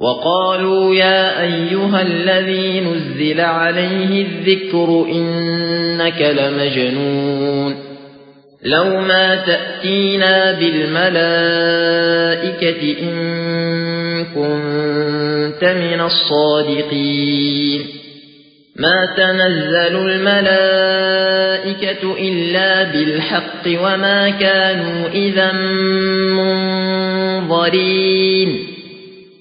وقالوا يا أيها الذي نزل عليه الذكر إنك لمجنون لو ما تأتينا بالملائكة إن كنت من الصادقين ما تنزل الملائكة إلا بالحق وما كانوا إذا منظرين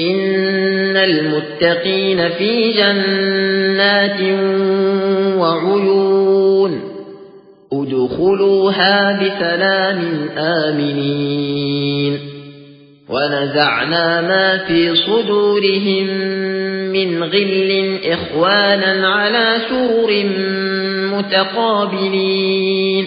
إن المتقين في جنات وعيون ادخلوها بسلام آمنين ونزعنا ما في صدورهم من غل إخوانا على سرر متقابلين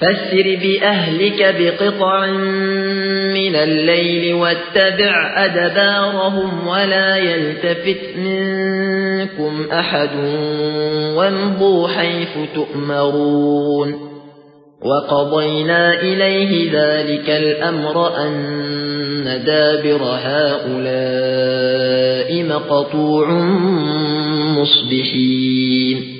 فاسر بأهلك بقطع من الليل واتبع أدبارهم ولا يلتفت منكم أحد وامضوا حيث تؤمرون وقضينا إليه ذلك الأمر أن دابر هؤلاء مقطوع مصبحين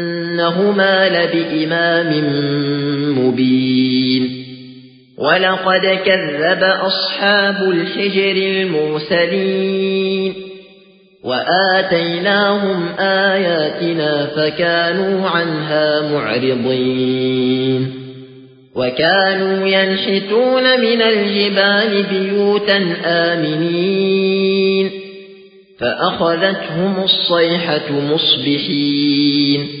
وإنهما لبإمام مبين. ولقد كذب أصحاب الحجر المرسلين. وآتيناهم آياتنا فكانوا عنها معرضين. وكانوا ينحتون من الجبال بيوتا آمنين. فأخذتهم الصيحة مصبحين.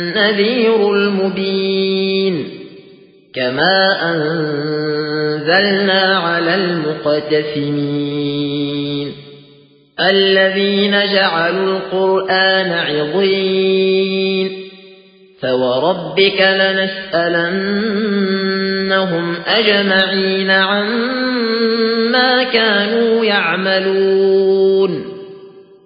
النذير المبين. كما أنزلنا على المقتسمين. الذين جعلوا القرآن عظيم فوربك لنسألنهم أجمعين عما كانوا يعملون.